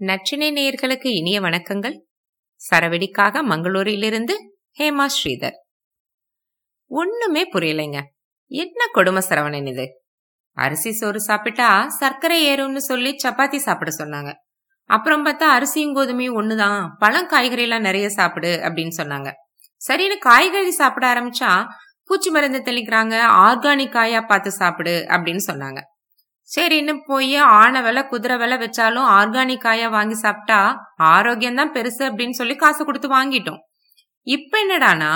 நச்சினை நேயர்களுக்கு இனிய வணக்கங்கள். சரவெடிக்காக மங்களூரிலிருந்து ஹேமா ஸ்ரீதர். ஒண்ணுமே புரியலைங்க. என்ன கொடுமை சரவணன் இது? அரிசி சோறு சாப்பிட்டா சர்க்கரை ஏறும்னு சொல்லி சப்பாத்தி சாப்பிட சொன்னாங்க. அப்புறம் பார்த்தா அரிசியும் கோதுமையும் ஒண்ணுதான். பழம் காய்கறி எல்லாம் நிறைய சாப்பிடு அப்படின்னு சொன்னாங்க. சரின்னு காய்கறி சாப்பிட ஆரம்பிச்சா பூச்சி மருந்து தெளிக்கிறாங்க. ஆர்கானிக் காயா பார்த்து சாப்பிடு அப்படின்னு சொன்னாங்க. சரின்னு போய் ஆன விலை குதிரை விலை வச்சாலும் ஆர்கானிக் காயா வாங்கி சாப்பிட்டா ஆரோக்கியம் தான் பெருசு அப்படின்னு சொல்லி காசு கொடுத்து வாங்கிட்டோம். இப்ப என்னடானா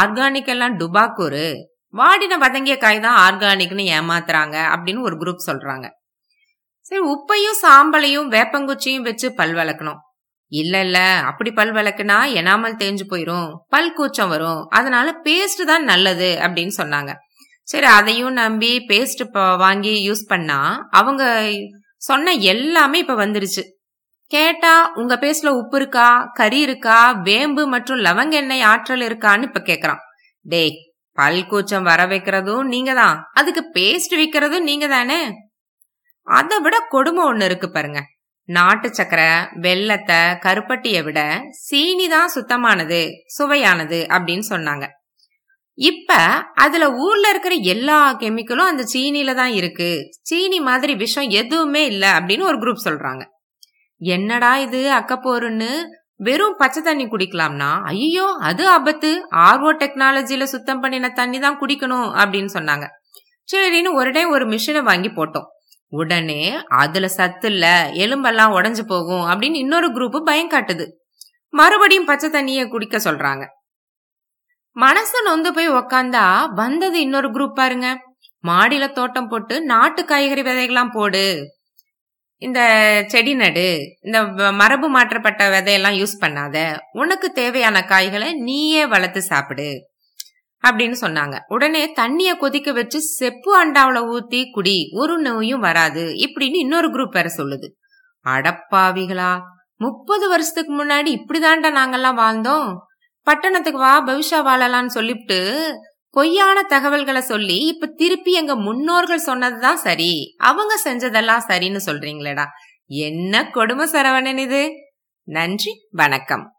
ஆர்கானிக் எல்லாம் டுபாக்கூரு வாடின வதங்கிய காய் தான் ஆர்கானிக்னு ஏமாத்துறாங்க அப்படின்னு ஒரு குரூப் சொல்றாங்க. சரி உப்பையும் சாம்பலையும் வேப்பங்குச்சியும் வச்சு பல் வளர்க்கணும். இல்ல இல்ல அப்படி பல் விளக்குனா எனாமல் தேஞ்சு போயிரும் பல் கூச்சம் வரும். அதனால பேஸ்ட் தான் நல்லது அப்படின்னு சொன்னாங்க. சரி அதையும் நம்பி பேஸ்ட் வாங்கி யூஸ் பண்ணா அவங்க சொன்ன எல்லாமே இப்ப வந்துருச்சு. கேட்டா உங்க பேஸ்ட்ல உப்பு இருக்கா கறி இருக்கா வேம்பு மற்றும் லவங்க எண்ணெய் ஆற்றல் இருக்கான்னு இப்ப கேக்குறான். டேய் பல் கூச்சம் வர வைக்கிறதும் நீங்க தான் அதுக்கு பேஸ்ட் விக்கிறதும் நீங்க தானே அதை விட கொடுமை ஒண்ணு இருக்கு பாருங்க. நாட்டு சக்கரை வெள்ளத்தை கருப்பட்டியை விட சீனி தான் சுத்தமானது சுவையானது அப்படின்னு சொன்னாங்க. இப்ப அதுல ஊர்ல இருக்கிற எல்லா கெமிக்கலும் அந்த சீனில தான் இருக்கு. சீனி மாதிரி விஷம் எதுவுமே இல்ல அப்படின்னு ஒரு குரூப் சொல்றாங்க. என்னடா இது அக்கப்போருன்னு வெறும் பச்சை தண்ணி குடிக்கலாம்னா ஐயோ அது ஆபத்து. ஆர்ஓ டெக்னாலஜில சுத்தம் பண்ணின தண்ணி தான் குடிக்கணும் அப்படின்னு சொன்னாங்க. சரின்னு ஒரு டைம் ஒரு மிஷினை வாங்கி போட்டோம். உடனே அதுல சத்து இல்ல எலும்பெல்லாம் உடஞ்சு போகும் அப்படின்னு இன்னொரு குரூப் பயம் காட்டுது. மறுபடியும் பச்சை தண்ணியை குடிக்க சொல்றாங்க. மனசு நொந்து போய் உக்காந்தா வந்தது இன்னொரு குரூப் பாருங்க. மாடியில தோட்டம் போட்டு நாட்டு காய்கறி விதைகள்லாம் போடு. இந்த செடி நடு இந்த மரபு மாற்றப்பட்ட விதையெல்லாம் யூஸ் பண்ணாத. உனக்கு தேவையான காய்களை நீயே வளர்த்து சாப்பிடு. அப்படின்னு சொன்னாங்க. உடனே தண்ணிய கொதிக்க வச்சு செப்பு அண்டாவில ஊத்தி குடி ஒரு நோயும் வராது இப்படின்னு இன்னொரு குரூப் வேற சொல்லுது. அடப்பாவிகளா முப்பது வருஷத்துக்கு முன்னாடி இப்படிதான்டா நாங்கெல்லாம் வாழ்ந்தோம். பட்டணத்துக்கு வா பவிஷா வாழலாம்னு சொல்லிவிட்டு பொய்யான தகவல்களை சொல்லி இப்ப திருப்பி எங்க முன்னோர்கள் சொன்னதுதான் சரி. அவங்க செஞ்சதெல்லாம் சரின்னு சொல்றீங்களேடா. என்ன கொடுமை சரவணன் இது? நன்றி வணக்கம்.